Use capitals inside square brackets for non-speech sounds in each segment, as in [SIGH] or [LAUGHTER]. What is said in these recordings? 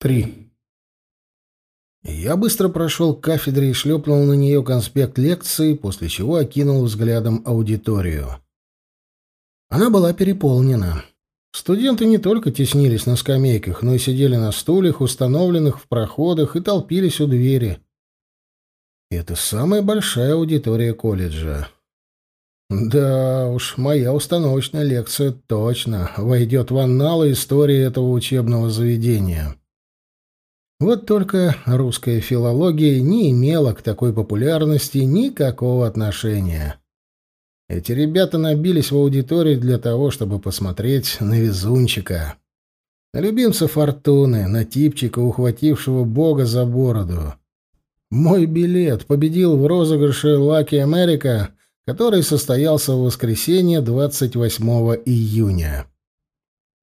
Три. Я быстро прошел к кафедре и шлепнул на нее конспект лекции, после чего окинул взглядом аудиторию. Она была переполнена. Студенты не только теснились на скамейках, но и сидели на стульях, установленных в проходах, и толпились у двери. Это самая большая аудитория колледжа. Да уж, моя установочная лекция точно войдет в анналы истории этого учебного заведения. Вот только русская филология не имела к такой популярности никакого отношения. Эти ребята набились в аудитории для того, чтобы посмотреть на везунчика. На любимца Фортуны, на типчика, ухватившего бога за бороду. Мой билет победил в розыгрыше «Лаки Америка», который состоялся в воскресенье 28 июня.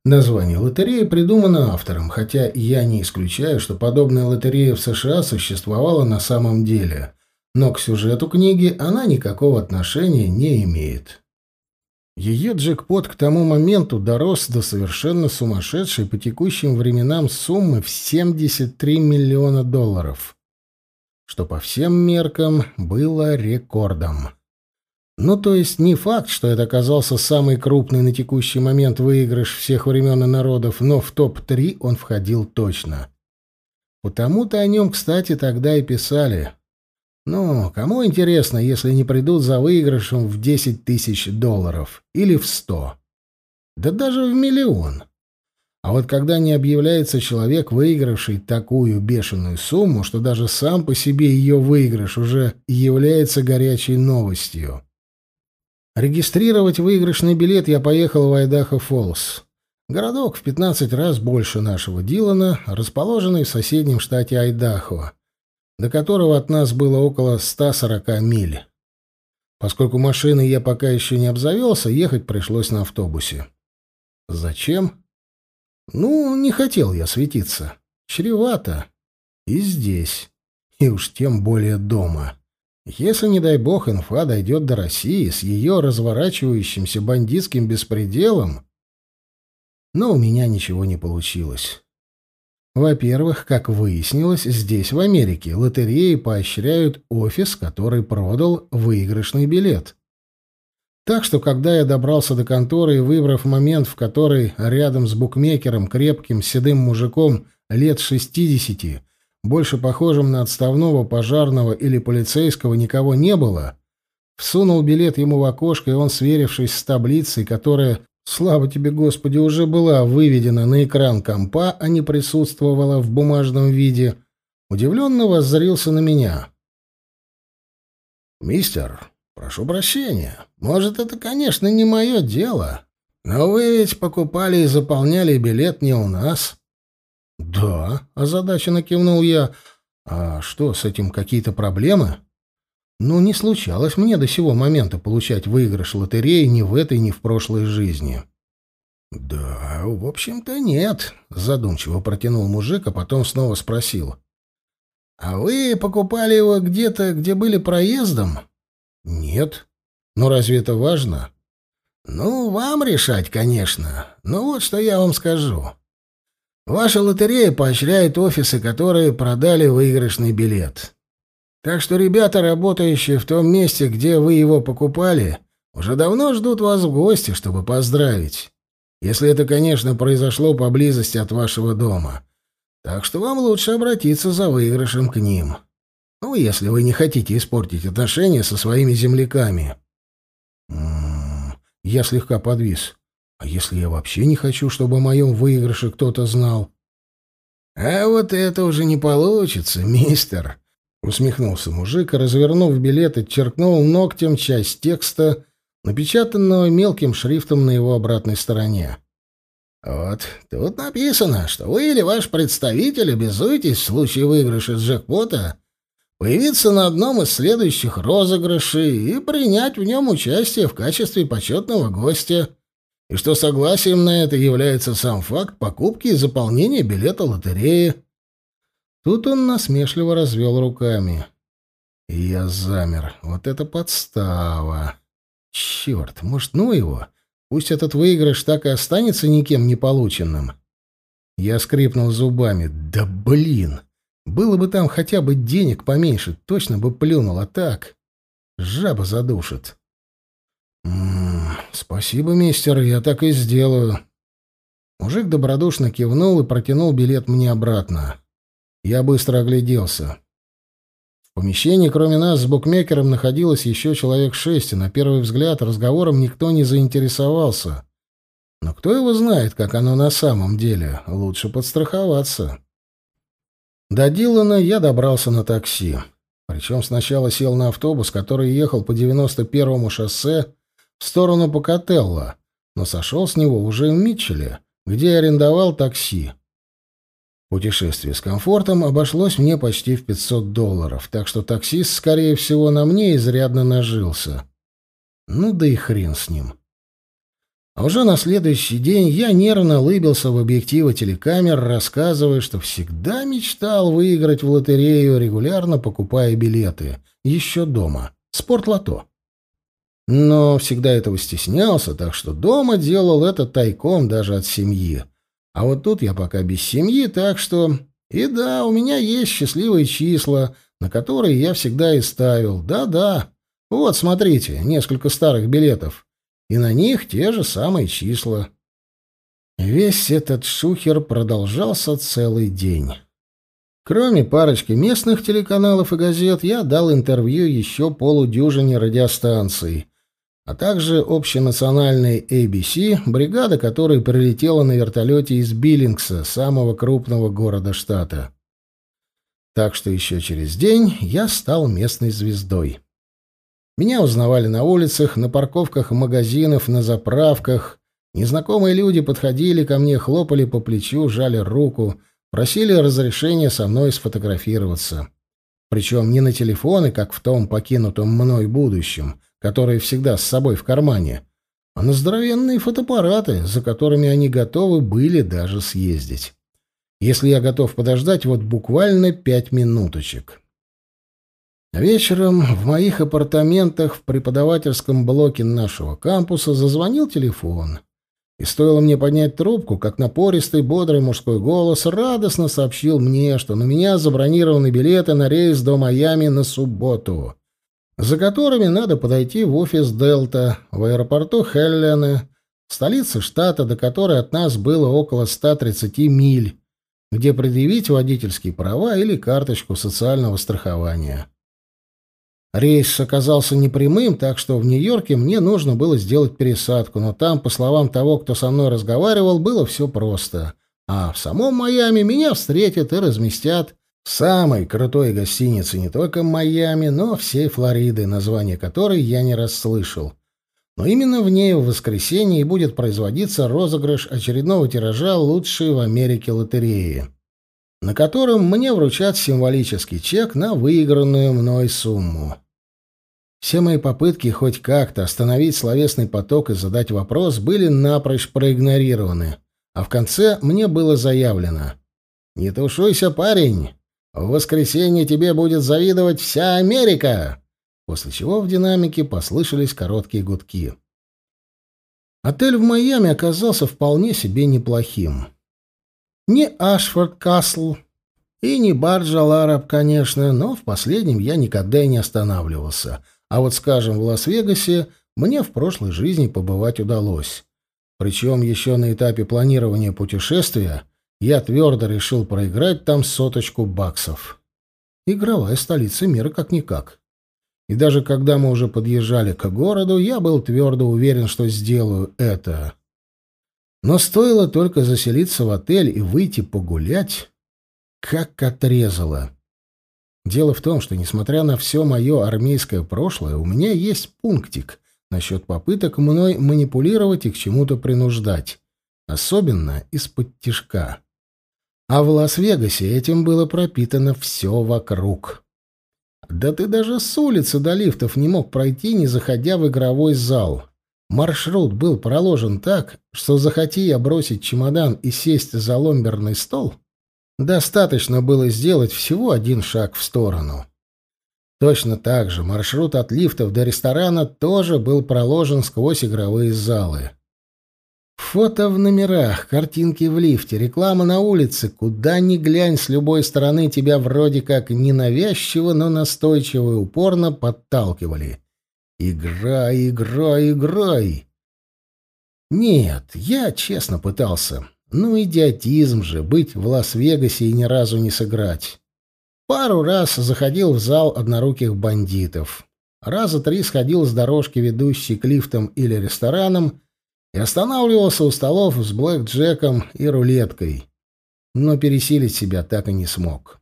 Название лотереи придумано автором, хотя я не исключаю, что подобная лотерея в США существовала на самом деле, но к сюжету книги она никакого отношения не имеет. Ее джекпот к тому моменту дорос до совершенно сумасшедшей по текущим временам суммы в 73 миллиона долларов, что по всем меркам было рекордом. Ну, то есть не факт, что это оказался самый крупный на текущий момент выигрыш всех времен и народов, но в топ-3 он входил точно. Потому-то о нем, кстати, тогда и писали. Ну, кому интересно, если не придут за выигрышем в 10 тысяч долларов или в 100? Да даже в миллион. А вот когда не объявляется человек, выигравший такую бешеную сумму, что даже сам по себе ее выигрыш уже является горячей новостью. Регистрировать выигрышный билет я поехал в Айдахо-Фоллс. Городок в 15 раз больше нашего Дилана, расположенный в соседнем штате Айдахо, до которого от нас было около 140 миль. Поскольку машины я пока еще не обзавелся, ехать пришлось на автобусе. Зачем? Ну, не хотел я светиться. Чревато. И здесь. И уж тем более дома. Если, не дай бог, инфа дойдет до России с ее разворачивающимся бандитским беспределом... Но у меня ничего не получилось. Во-первых, как выяснилось, здесь, в Америке, лотереи поощряют офис, который продал выигрышный билет. Так что, когда я добрался до конторы и, выбрав момент, в который рядом с букмекером, крепким седым мужиком лет шестидесяти, больше похожим на отставного пожарного или полицейского, никого не было, всунул билет ему в окошко, и он, сверившись с таблицей, которая, слава тебе, Господи, уже была выведена на экран компа, а не присутствовала в бумажном виде, удивленно воззрился на меня. «Мистер, прошу прощения. Может, это, конечно, не мое дело, но вы ведь покупали и заполняли билет не у нас». «Да», — озадаченно кивнул я. «А что, с этим какие-то проблемы?» «Ну, не случалось мне до сего момента получать выигрыш лотереи ни в этой, ни в прошлой жизни». «Да, в общем-то, нет», — задумчиво протянул мужик, а потом снова спросил. «А вы покупали его где-то, где были проездом?» «Нет. Но разве это важно?» «Ну, вам решать, конечно. Но вот что я вам скажу. Ваша лотерея поощряет офисы, которые продали выигрышный билет. Так что ребята, работающие в том месте, где вы его покупали, уже давно ждут вас в гости, чтобы поздравить. Если это, конечно, произошло поблизости от вашего дома. Так что вам лучше обратиться за выигрышем к ним. Ну, если вы не хотите испортить отношения со своими земляками. М -м -м, я слегка подвис. А если я вообще не хочу, чтобы о моем выигрыше кто-то знал? — А вот это уже не получится, мистер, — усмехнулся мужик, и, развернув билет, отчеркнул ногтем часть текста, напечатанного мелким шрифтом на его обратной стороне. «Вот, тут написано, что вы или ваш представитель обязуетесь в случае выигрыша джекпота появиться на одном из следующих розыгрышей и принять в нем участие в качестве почетного гостя и что согласием на это является сам факт покупки и заполнения билета лотереи. Тут он насмешливо развел руками. И я замер. Вот это подстава. Черт, может, ну его? Пусть этот выигрыш так и останется никем не полученным. Я скрипнул зубами. «Да блин! Было бы там хотя бы денег поменьше, точно бы плюнул, а так... Жаба задушит». «М -м, «Спасибо, мистер, я так и сделаю». Мужик добродушно кивнул и протянул билет мне обратно. Я быстро огляделся. В помещении, кроме нас, с букмекером находилось еще человек шесть, и на первый взгляд разговором никто не заинтересовался. Но кто его знает, как оно на самом деле? Лучше подстраховаться. До Дилана я добрался на такси. Причем сначала сел на автобус, который ехал по 91-му шоссе в сторону Покателла, но сошел с него уже в Митчеле, где арендовал такси. Путешествие с комфортом обошлось мне почти в 500 долларов, так что таксист, скорее всего, на мне изрядно нажился. Ну да и хрен с ним. А уже на следующий день я нервно лыбился в объективы телекамер, рассказывая, что всегда мечтал выиграть в лотерею, регулярно покупая билеты. Еще дома. Спортлото. Но всегда этого стеснялся, так что дома делал это тайком даже от семьи. А вот тут я пока без семьи, так что... И да, у меня есть счастливые числа, на которые я всегда и ставил. Да-да. Вот, смотрите, несколько старых билетов. И на них те же самые числа. Весь этот шухер продолжался целый день. Кроме парочки местных телеканалов и газет, я дал интервью еще полудюжине радиостанций — а также общенациональной ABC, бригада которой прилетела на вертолете из Биллингса, самого крупного города штата. Так что еще через день я стал местной звездой. Меня узнавали на улицах, на парковках магазинов, на заправках. Незнакомые люди подходили ко мне, хлопали по плечу, жали руку, просили разрешения со мной сфотографироваться. Причем не на телефоны, как в том покинутом мной будущем, которые всегда с собой в кармане, а на здоровенные фотоаппараты, за которыми они готовы были даже съездить. Если я готов подождать вот буквально пять минуточек. Вечером в моих апартаментах в преподавательском блоке нашего кампуса зазвонил телефон. И стоило мне поднять трубку, как напористый, бодрый мужской голос радостно сообщил мне, что на меня забронированы билеты на рейс до Майами на субботу за которыми надо подойти в офис «Дельта» в аэропорту Хеллене, столице штата, до которой от нас было около 130 миль, где предъявить водительские права или карточку социального страхования. Рейс оказался непрямым, так что в Нью-Йорке мне нужно было сделать пересадку, но там, по словам того, кто со мной разговаривал, было все просто. А в самом Майами меня встретят и разместят самой крутой гостиницы не только Майами, но всей Флориды, название которой я не расслышал. Но именно в ней в воскресенье и будет производиться розыгрыш очередного тиража лучшей в Америке лотереи, на котором мне вручат символический чек на выигранную мной сумму. Все мои попытки хоть как-то остановить словесный поток и задать вопрос были напрочь проигнорированы, а в конце мне было заявлено «Не тушуйся, парень!» В воскресенье тебе будет завидовать вся Америка!» После чего в динамике послышались короткие гудки. Отель в Майами оказался вполне себе неплохим. Не Ашфорд Касл и не Барджа Лараб, конечно, но в последнем я никогда и не останавливался. А вот, скажем, в Лас-Вегасе мне в прошлой жизни побывать удалось. Причем еще на этапе планирования путешествия — я твердо решил проиграть там соточку баксов. Игровая столица мира как-никак. И даже когда мы уже подъезжали к городу, я был твердо уверен, что сделаю это. Но стоило только заселиться в отель и выйти погулять, как отрезало. Дело в том, что, несмотря на все мое армейское прошлое, у меня есть пунктик насчет попыток мной манипулировать и к чему-то принуждать, особенно из-под тишка. А в Лас-Вегасе этим было пропитано все вокруг. Да ты даже с улицы до лифтов не мог пройти, не заходя в игровой зал. Маршрут был проложен так, что захоти я бросить чемодан и сесть за ломберный стол, достаточно было сделать всего один шаг в сторону. Точно так же маршрут от лифтов до ресторана тоже был проложен сквозь игровые залы. Фото в номерах, картинки в лифте, реклама на улице. Куда ни глянь, с любой стороны тебя вроде как ненавязчиво, но настойчиво и упорно подталкивали. Играй, играй, играй. Нет, я честно пытался. Ну, идиотизм же, быть в Лас-Вегасе и ни разу не сыграть. Пару раз заходил в зал одноруких бандитов. Раза три сходил с дорожки, ведущей к лифтам или ресторанам, и останавливался у столов с блэк-джеком и рулеткой. Но пересилить себя так и не смог.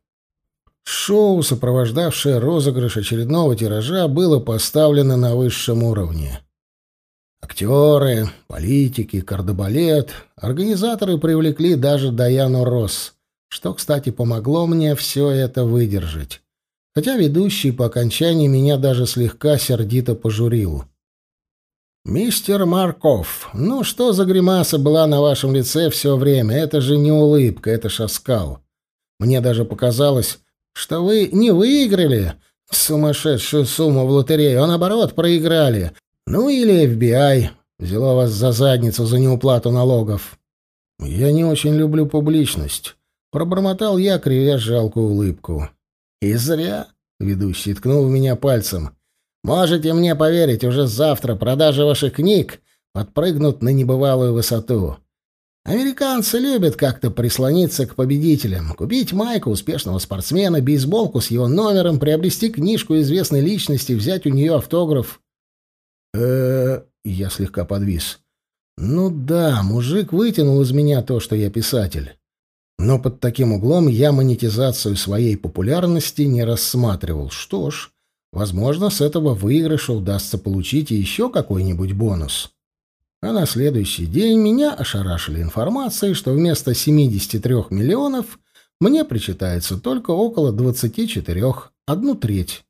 Шоу, сопровождавшее розыгрыш очередного тиража, было поставлено на высшем уровне. Актеры, политики, кардебалет, организаторы привлекли даже Даяну Росс, что, кстати, помогло мне все это выдержать. Хотя ведущий по окончании меня даже слегка сердито пожурил. «Мистер Марков, ну что за гримаса была на вашем лице все время? Это же не улыбка, это шаскал. Мне даже показалось, что вы не выиграли сумасшедшую сумму в лотерею, а наоборот проиграли. Ну или FBI взяла вас за задницу за неуплату налогов. Я не очень люблю публичность. Пробормотал я, кривя жалкую улыбку. И зря, ведущий ткнул в меня пальцем. Можете мне поверить, уже завтра продажи ваших книг подпрыгнут на небывалую высоту. Американцы любят как-то прислониться к победителям, купить майку успешного спортсмена, бейсболку с его номером, приобрести книжку известной личности, взять у нее автограф. э Я слегка подвис. Ну да, мужик вытянул из меня то, что я писатель. Но под таким углом я монетизацию своей популярности не рассматривал. Что ж, возможно, с этого выигрыша удастся получить еще какой-нибудь бонус. А на следующий день меня ошарашили информацией, что вместо 73 миллионов мне причитается только около 24, одну треть.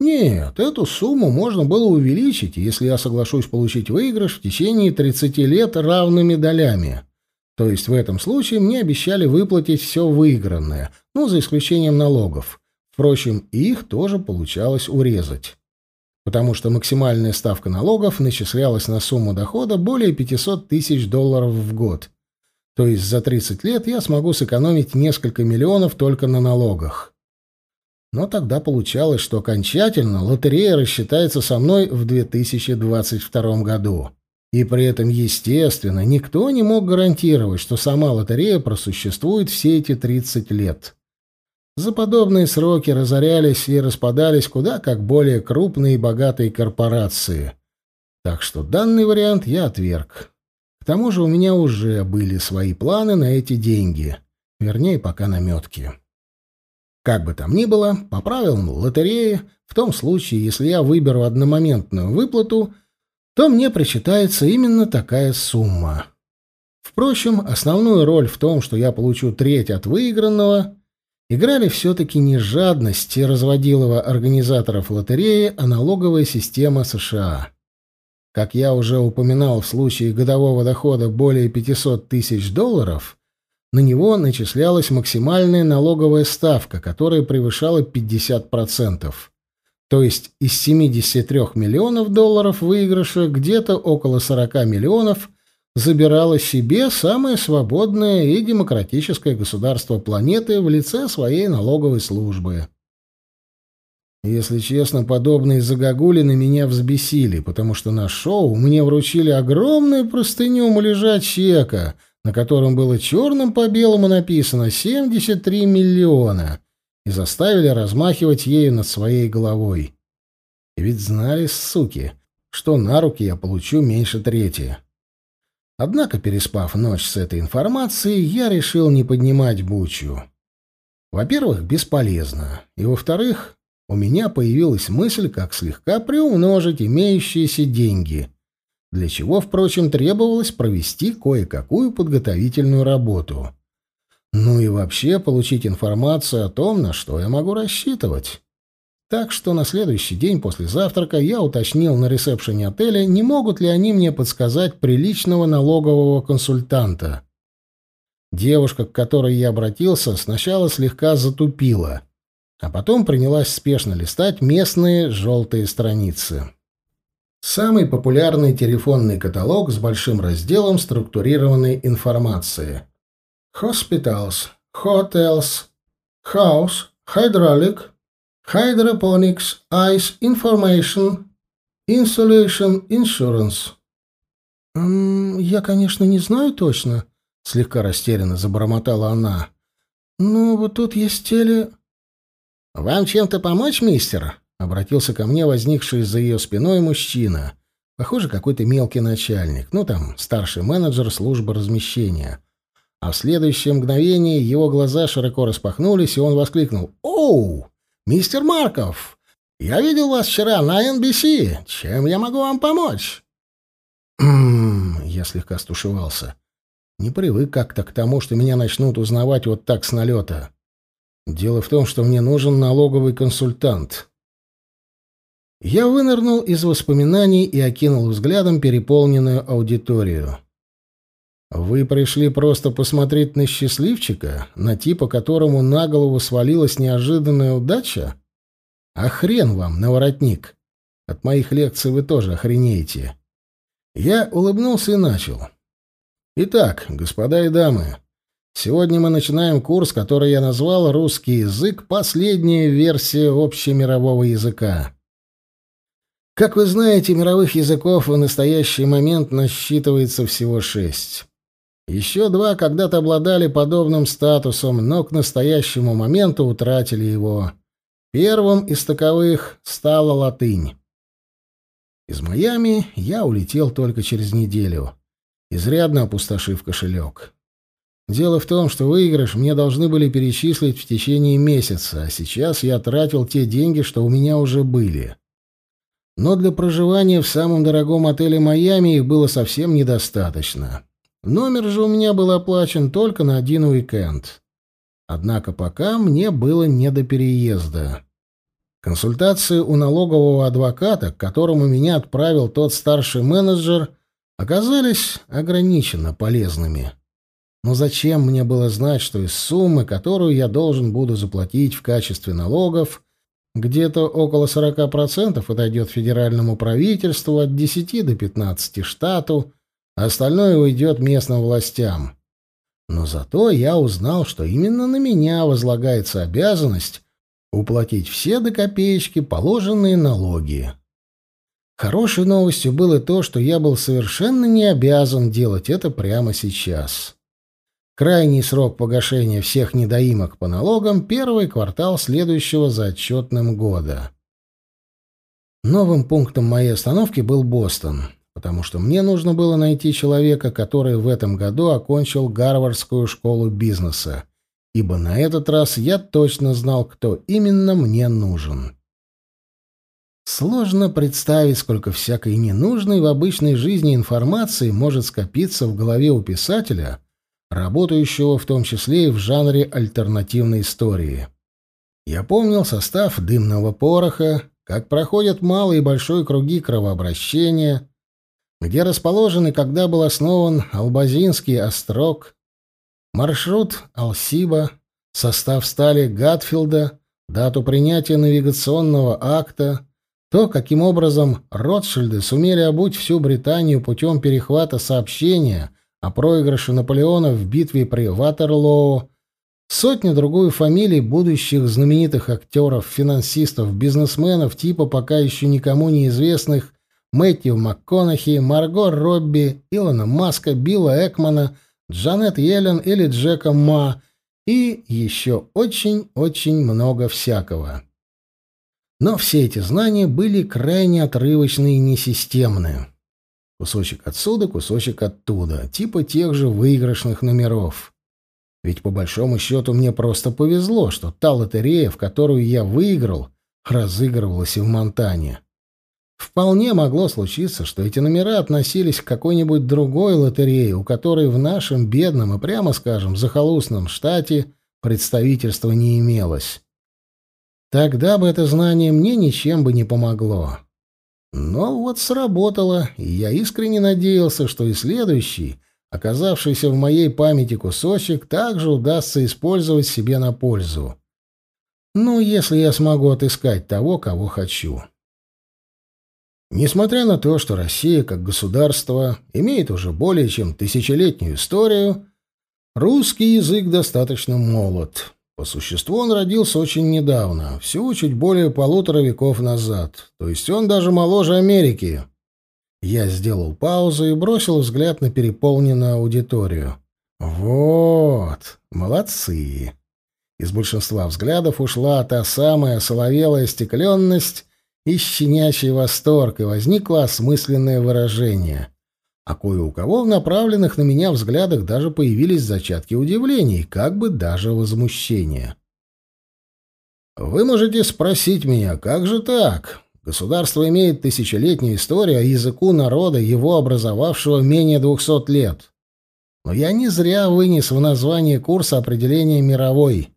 Нет, эту сумму можно было увеличить, если я соглашусь получить выигрыш в течение 30 лет равными долями. То есть в этом случае мне обещали выплатить все выигранное, ну, за исключением налогов. Впрочем, их тоже получалось урезать потому что максимальная ставка налогов начислялась на сумму дохода более 500 тысяч долларов в год. То есть за 30 лет я смогу сэкономить несколько миллионов только на налогах. Но тогда получалось, что окончательно лотерея рассчитается со мной в 2022 году. И при этом, естественно, никто не мог гарантировать, что сама лотерея просуществует все эти 30 лет. За подобные сроки разорялись и распадались куда как более крупные и богатые корпорации. Так что данный вариант я отверг. К тому же у меня уже были свои планы на эти деньги. Вернее, пока наметки. Как бы там ни было, по правилам лотереи, в том случае, если я выберу одномоментную выплату, то мне причитается именно такая сумма. Впрочем, основную роль в том, что я получу треть от выигранного, играли все-таки не жадность разводилова организаторов лотереи, а налоговая система США. Как я уже упоминал, в случае годового дохода более 500 тысяч долларов на него начислялась максимальная налоговая ставка, которая превышала 50%. То есть из 73 миллионов долларов выигрыша где-то около 40 миллионов – забирала себе самое свободное и демократическое государство планеты в лице своей налоговой службы. Если честно, подобные загогулины меня взбесили, потому что на шоу мне вручили огромную простыню муляжа чека, на котором было черным по белому написано 73 миллиона, и заставили размахивать ею над своей головой. И ведь знали, суки, что на руки я получу меньше трети. Однако, переспав ночь с этой информацией, я решил не поднимать бучу. Во-первых, бесполезно. И во-вторых, у меня появилась мысль, как слегка приумножить имеющиеся деньги, для чего, впрочем, требовалось провести кое-какую подготовительную работу. Ну и вообще получить информацию о том, на что я могу рассчитывать. Так что на следующий день после завтрака я уточнил на ресепшене отеля, не могут ли они мне подсказать приличного налогового консультанта. Девушка, к которой я обратился, сначала слегка затупила, а потом принялась спешно листать местные желтые страницы. Самый популярный телефонный каталог с большим разделом структурированной информации. Hospitals, Hotels, House, Hydraulic, Hydroponics, Ice Information, Insulation Insurance. «Я, конечно, не знаю точно», — слегка растерянно забормотала она. «Но вот тут есть теле...» «Вам чем-то помочь, мистер?» — обратился ко мне возникший за ее спиной мужчина. Похоже, какой-то мелкий начальник, ну там, старший менеджер службы размещения. А в следующее мгновение его глаза широко распахнулись, и он воскликнул «Оу! Мистер Марков! Я видел вас вчера на NBC. Чем я могу вам помочь?» Я слегка стушевался. Не привык как-то к тому, что меня начнут узнавать вот так с налета. Дело в том, что мне нужен налоговый консультант. Я вынырнул из воспоминаний и окинул взглядом переполненную аудиторию. Вы пришли просто посмотреть на счастливчика, на типа, которому на голову свалилась неожиданная удача? А хрен вам, наворотник. От моих лекций вы тоже охренеете. Я улыбнулся и начал. Итак, господа и дамы, сегодня мы начинаем курс, который я назвал «Русский язык. Последняя версия общемирового языка». Как вы знаете, мировых языков в настоящий момент насчитывается всего шесть. Еще два когда-то обладали подобным статусом, но к настоящему моменту утратили его. Первым из таковых стала латынь. Из Майами я улетел только через неделю, изрядно опустошив кошелек. Дело в том, что выигрыш мне должны были перечислить в течение месяца, а сейчас я тратил те деньги, что у меня уже были. Но для проживания в самом дорогом отеле Майами их было совсем недостаточно. Номер же у меня был оплачен только на один уикенд. Однако пока мне было не до переезда. Консультации у налогового адвоката, к которому меня отправил тот старший менеджер, оказались ограниченно полезными. Но зачем мне было знать, что из суммы, которую я должен буду заплатить в качестве налогов, где-то около 40% отойдет федеральному правительству, от 10 до 15 штату, остальное уйдет местным властям. Но зато я узнал, что именно на меня возлагается обязанность уплатить все до копеечки положенные налоги. Хорошей новостью было то, что я был совершенно не обязан делать это прямо сейчас. Крайний срок погашения всех недоимок по налогам — первый квартал следующего за отчетным года. Новым пунктом моей остановки был Бостон потому что мне нужно было найти человека, который в этом году окончил Гарвардскую школу бизнеса, ибо на этот раз я точно знал, кто именно мне нужен. Сложно представить, сколько всякой ненужной в обычной жизни информации может скопиться в голове у писателя, работающего в том числе и в жанре альтернативной истории. Я помнил состав дымного пороха, как проходят малый и большой круги кровообращения, где расположен и когда был основан Албазинский острог, маршрут Алсиба, состав стали Гатфилда, дату принятия навигационного акта, то, каким образом Ротшильды сумели обуть всю Британию путем перехвата сообщения о проигрыше Наполеона в битве при Ватерлоу, сотни-другую фамилий будущих знаменитых актеров, финансистов, бизнесменов типа пока еще никому неизвестных Мэтью МакКонахи, Марго Робби, Илона Маска, Билла Экмана, Джанет Йеллен или Джека Ма и еще очень-очень много всякого. Но все эти знания были крайне отрывочные и несистемные. Кусочек отсюда, кусочек оттуда, типа тех же выигрышных номеров. Ведь по большому счету мне просто повезло, что та лотерея, в которую я выиграл, разыгрывалась и в Монтане. Вполне могло случиться, что эти номера относились к какой-нибудь другой лотерее, у которой в нашем бедном и, прямо скажем, захолустном штате представительства не имелось. Тогда бы это знание мне ничем бы не помогло. Но вот сработало, и я искренне надеялся, что и следующий, оказавшийся в моей памяти кусочек, также удастся использовать себе на пользу. Ну, если я смогу отыскать того, кого хочу. Несмотря на то, что Россия как государство имеет уже более чем тысячелетнюю историю, русский язык достаточно молод. По существу он родился очень недавно, всего чуть более полутора веков назад, то есть он даже моложе Америки. Я сделал паузу и бросил взгляд на переполненную аудиторию. Вот, молодцы. Из большинства взглядов ушла та самая соловелая стекленность и щенячий восторг, и возникло осмысленное выражение. А кое у кого в направленных на меня взглядах даже появились зачатки удивлений, как бы даже возмущения. Вы можете спросить меня, как же так? Государство имеет тысячелетнюю историю, а языку народа, его образовавшего менее двухсот лет. Но я не зря вынес в название курса определение «мировой».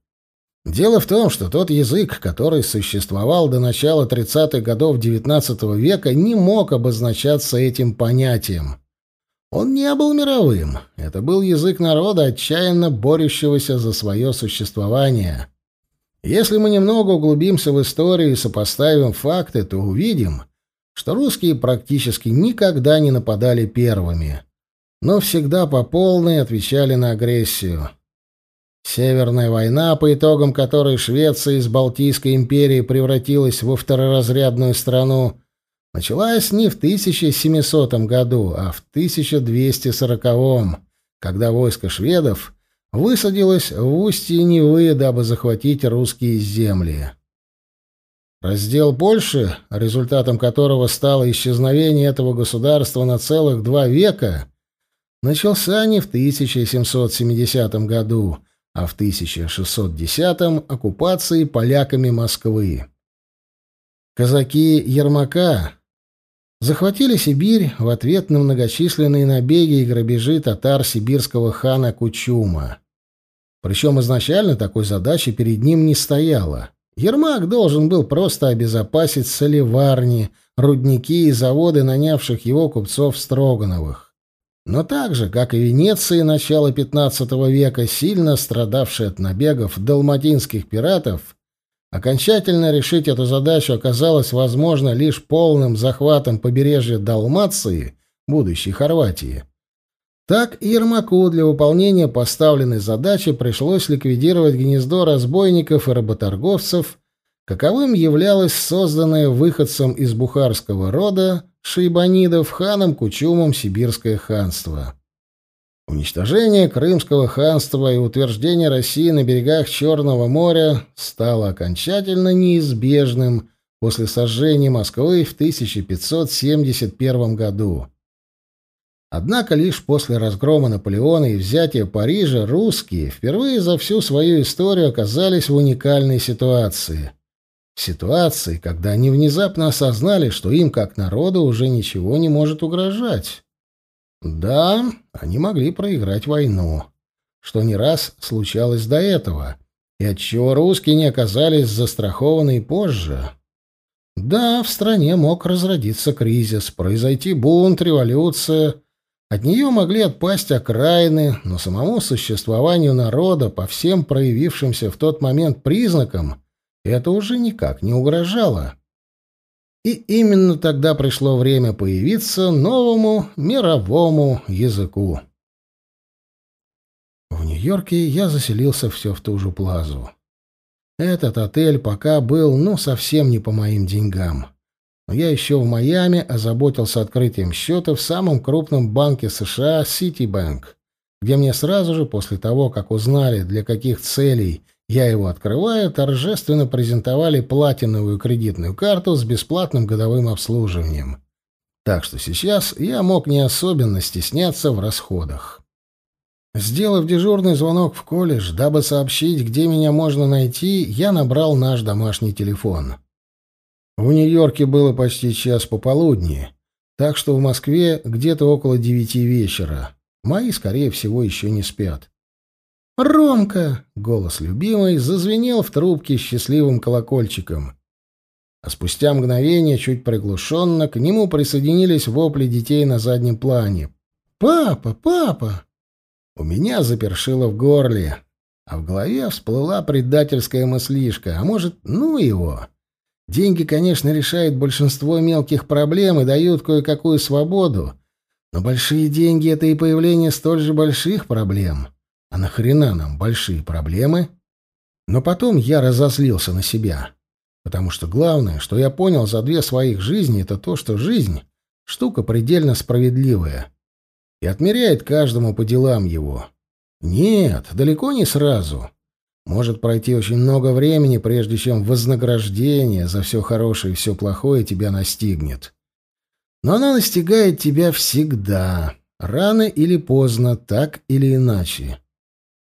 Дело в том, что тот язык, который существовал до начала 30-х годов XIX века, не мог обозначаться этим понятием. Он не был мировым. Это был язык народа, отчаянно борющегося за свое существование. Если мы немного углубимся в историю и сопоставим факты, то увидим, что русские практически никогда не нападали первыми, но всегда по полной отвечали на агрессию. Северная война, по итогам которой Швеция из Балтийской империи превратилась во второразрядную страну, началась не в 1700 году, а в 1240, когда войско шведов высадилось в устье Невы, дабы захватить русские земли. Раздел Польши, результатом которого стало исчезновение этого государства на целых два века, начался не в 1770 году, а в 1610-м оккупации поляками Москвы. Казаки Ермака захватили Сибирь в ответ на многочисленные набеги и грабежи татар сибирского хана Кучума. Причем изначально такой задачи перед ним не стояло. Ермак должен был просто обезопасить соливарни, рудники и заводы нанявших его купцов Строгановых. Но так же, как и Венеция начала XV века, сильно страдавшая от набегов далматинских пиратов, окончательно решить эту задачу оказалось возможно лишь полным захватом побережья Далмации, будущей Хорватии. Так Ермаку для выполнения поставленной задачи пришлось ликвидировать гнездо разбойников и работорговцев, каковым являлось созданное выходцем из бухарского рода шейбанидов ханом Кучумом Сибирское ханство. Уничтожение Крымского ханства и утверждение России на берегах Черного моря стало окончательно неизбежным после сожжения Москвы в 1571 году. Однако лишь после разгрома Наполеона и взятия Парижа русские впервые за всю свою историю оказались в уникальной ситуации – в ситуации, когда они внезапно осознали, что им, как народу, уже ничего не может угрожать. Да, они могли проиграть войну, что не раз случалось до этого, и отчего русские не оказались застрахованы позже. Да, в стране мог разродиться кризис, произойти бунт, революция. От нее могли отпасть окраины, но самому существованию народа по всем проявившимся в тот момент признакам это уже никак не угрожало. И именно тогда пришло время появиться новому мировому языку. В Нью-Йорке я заселился все в ту же плазу. Этот отель пока был, ну, совсем не по моим деньгам. Но я еще в Майами озаботился открытием счета в самом крупном банке США Citibank, где мне сразу же после того, как узнали, для каких целей я его открываю, торжественно презентовали платиновую кредитную карту с бесплатным годовым обслуживанием. Так что сейчас я мог не особенно стесняться в расходах. Сделав дежурный звонок в колледж, дабы сообщить, где меня можно найти, я набрал наш домашний телефон. В Нью-Йорке было почти час пополудни, так что в Москве где-то около девяти вечера. Мои, скорее всего, еще не спят. «Ромка!» — голос любимой зазвенел в трубке счастливым колокольчиком. А спустя мгновение, чуть приглушенно, к нему присоединились вопли детей на заднем плане. «Папа! Папа!» У меня запершило в горле, а в голове всплыла предательская мыслишка. А может, ну его? Деньги, конечно, решают большинство мелких проблем и дают кое-какую свободу, но большие деньги — это и появление столь же больших проблем. А нахрена нам большие проблемы? Но потом я разозлился на себя. Потому что главное, что я понял за две своих жизни, это то, что жизнь — штука предельно справедливая. И отмеряет каждому по делам его. Нет, далеко не сразу. Может пройти очень много времени, прежде чем вознаграждение за все хорошее и все плохое тебя настигнет. Но она настигает тебя всегда, рано или поздно, так или иначе.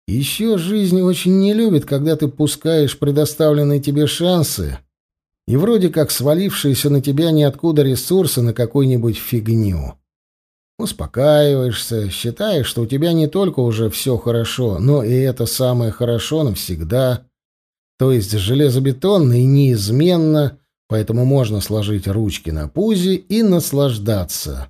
Еще жизнь очень не любит, когда ты пускаешь предоставленные тебе шансы и вроде как свалившиеся на тебя ниоткуда ресурсы на какую-нибудь фигню. Успокаиваешься, считаешь, что у тебя не только уже все хорошо, но и это самое хорошо навсегда. То есть железобетонно и неизменно, поэтому можно сложить ручки на пузе и наслаждаться.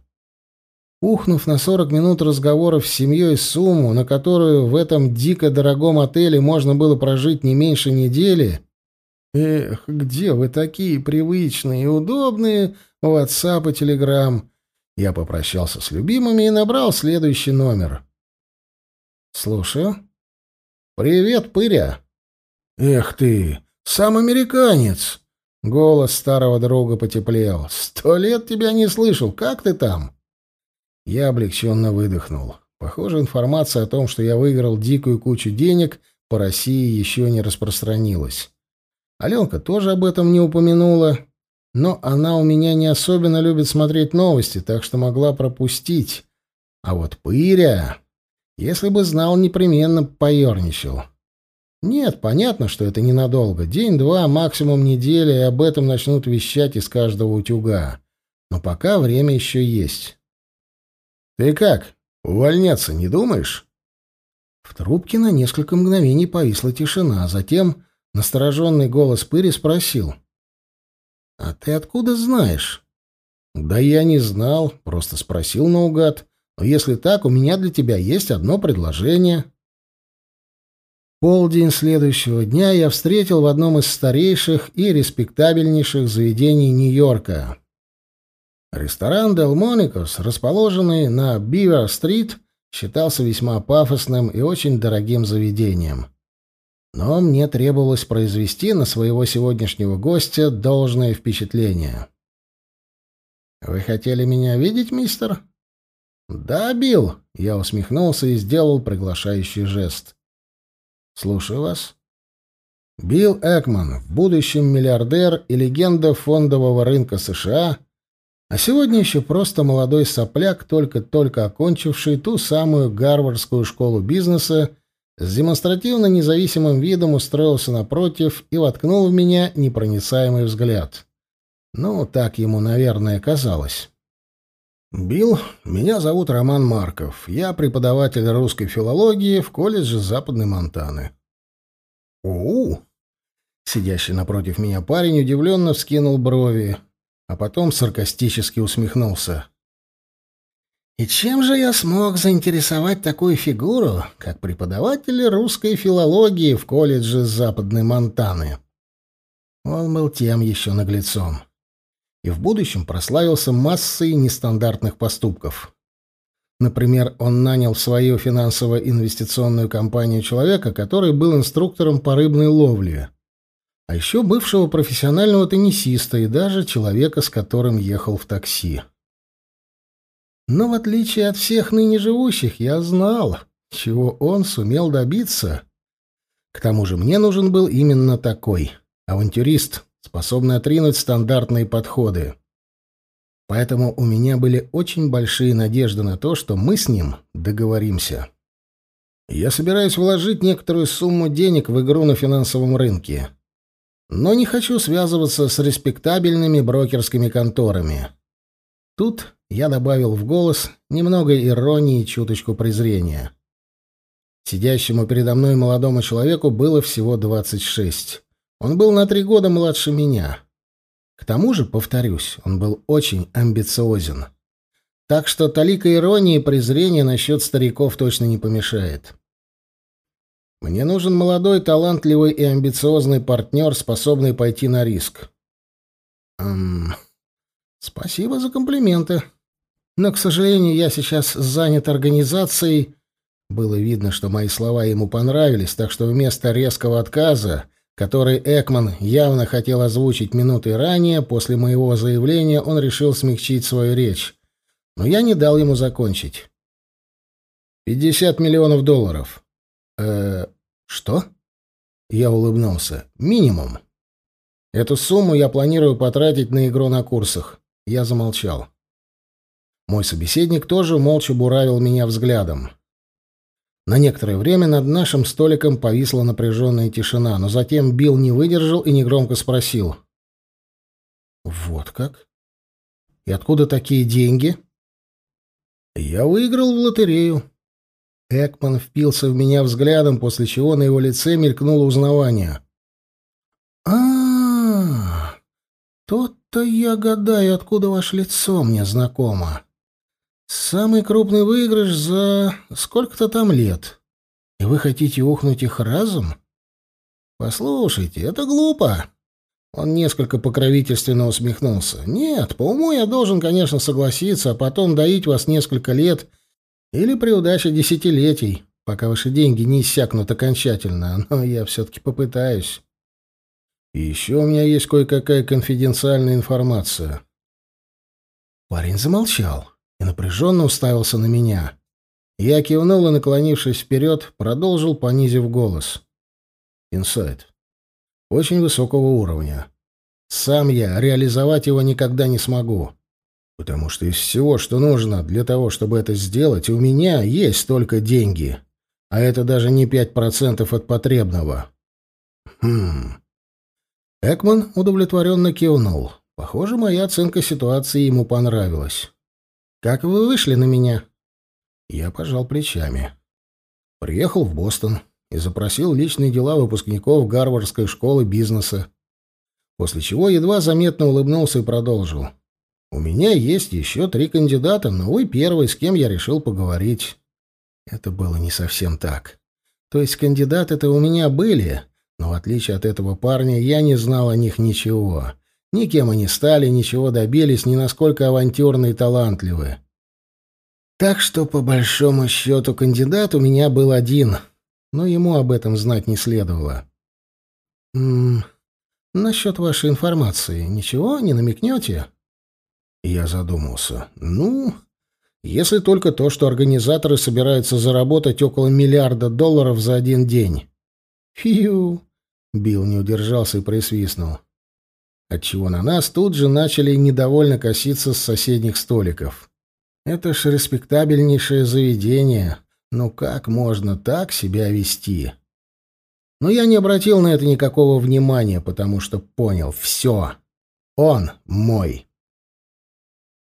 Ухнув на 40 минут разговоров с семьей сумму, на которую в этом дико дорогом отеле можно было прожить не меньше недели, эх, где вы такие привычные и удобные, WhatsApp и Telegram, я попрощался с любимыми и набрал следующий номер. «Слушаю». «Привет, Пыря». «Эх ты, сам американец!» Голос старого друга потеплел. «Сто лет тебя не слышал. Как ты там?» Я облегченно выдохнул. Похоже, информация о том, что я выиграл дикую кучу денег, по России еще не распространилась. Аленка тоже об этом не упомянула, но она у меня не особенно любит смотреть новости, так что могла пропустить. А вот Пыря, если бы знал, непременно поерничал. Нет, понятно, что это ненадолго. День-два, максимум неделя, и об этом начнут вещать из каждого утюга. Но пока время еще есть. «Ты как, увольняться не думаешь?» В трубке на несколько мгновений повисла тишина, а затем настороженный голос Пыри спросил. «А ты откуда знаешь?» «Да я не знал, просто спросил наугад. Но если так, у меня для тебя есть одно предложение». Полдень следующего дня я встретил в одном из старейших и респектабельнейших заведений Нью-Йорка. Ресторан «Дел Моникос», расположенный на Бивер-стрит, считался весьма пафосным и очень дорогим заведением. Но мне требовалось произвести на своего сегодняшнего гостя должное впечатление. «Вы хотели меня видеть, мистер?» «Да, Билл», — я усмехнулся и сделал приглашающий жест. Слушаю вас. Билл Экман, в будущем миллиардер и легенда фондового рынка США, а сегодня еще просто молодой сопляк, только-только окончивший ту самую Гарвардскую школу бизнеса, с демонстративно независимым видом устроился напротив и воткнул в меня непроницаемый взгляд. Ну, так ему, наверное, казалось. «Билл, меня зовут Роман Марков. Я преподаватель русской филологии в колледже Западной Монтаны». «Оу!» Сидящий напротив меня парень удивленно вскинул брови, а потом саркастически усмехнулся. «И чем же я смог заинтересовать такую фигуру, как преподаватель русской филологии в колледже Западной Монтаны?» Он был тем еще наглецом и в будущем прославился массой нестандартных поступков. Например, он нанял в свою финансово-инвестиционную компанию человека, который был инструктором по рыбной ловле, а еще бывшего профессионального теннисиста и даже человека, с которым ехал в такси. Но в отличие от всех ныне живущих, я знал, чего он сумел добиться. К тому же мне нужен был именно такой авантюрист, способный отринуть стандартные подходы. Поэтому у меня были очень большие надежды на то, что мы с ним договоримся. Я собираюсь вложить некоторую сумму денег в игру на финансовом рынке. Но не хочу связываться с респектабельными брокерскими конторами. Тут я добавил в голос немного иронии и чуточку презрения. Сидящему передо мной молодому человеку было всего 26. Он был на три года младше меня. К тому же, повторюсь, он был очень амбициозен. Так что талика иронии и презрения насчет стариков точно не помешает. Мне нужен молодой, талантливый и амбициозный партнер, способный пойти на риск. Эм, спасибо за комплименты. Но, к сожалению, я сейчас занят организацией... Было видно, что мои слова ему понравились, так что вместо резкого отказа, который Экман явно хотел озвучить минуты ранее, после моего заявления он решил смягчить свою речь. Но я не дал ему закончить. «Пятьдесят миллионов долларов». «Э, что?» Я улыбнулся. «Минимум». Эту сумму я планирую потратить на игру на курсах. Я замолчал. Мой собеседник тоже молча буравил меня взглядом. На некоторое время над нашим столиком повисла напряженная тишина, но затем Билл не выдержал и негромко спросил. «Вот как? И откуда такие деньги?» «Я выиграл в лотерею». Экман впился в меня взглядом, после чего на его лице мелькнуло узнавание. а, То-то я гадаю, откуда ваше лицо мне знакомо. Самый крупный выигрыш за сколько-то там лет. И вы хотите ухнуть их разом? Послушайте, это глупо. Он несколько покровительственно усмехнулся. Нет, по уму я должен, конечно, согласиться, а потом доить вас несколько лет или при удаче десятилетий, пока ваши деньги не иссякнут окончательно, [LAUGHS] но я все-таки попытаюсь. И еще у меня есть кое-какая конфиденциальная информация. Парень замолчал и напряженно уставился на меня. Я кивнул и, наклонившись вперед, продолжил, понизив голос. «Инсайт. Очень высокого уровня. Сам я реализовать его никогда не смогу. Потому что из всего, что нужно для того, чтобы это сделать, у меня есть только деньги. А это даже не пять процентов от потребного». «Хм...» Экман удовлетворенно кивнул. Похоже, моя оценка ситуации ему понравилась. Как вы вышли на меня? Я пожал плечами. Приехал в Бостон и запросил личные дела выпускников Гарвардской школы бизнеса. После чего едва заметно улыбнулся и продолжил. У меня есть еще три кандидата, но вы первый, с кем я решил поговорить. Это было не совсем так. То есть кандидаты-то у меня были, но в отличие от этого парня я не знал о них ничего. Никем они стали, ничего добились, ни насколько авантюрны и талантливы. Так что, по большому счету, кандидат у меня был один, но ему об этом знать не следовало. «М -м, «Насчет вашей информации ничего не намекнете?» Я задумался. «Ну, если только то, что организаторы собираются заработать около миллиарда долларов за один день». «Фью!» — Билл не удержался и присвистнул отчего на нас тут же начали недовольно коситься с соседних столиков. Это ж респектабельнейшее заведение. Ну как можно так себя вести? Но я не обратил на это никакого внимания, потому что понял — все. Он мой.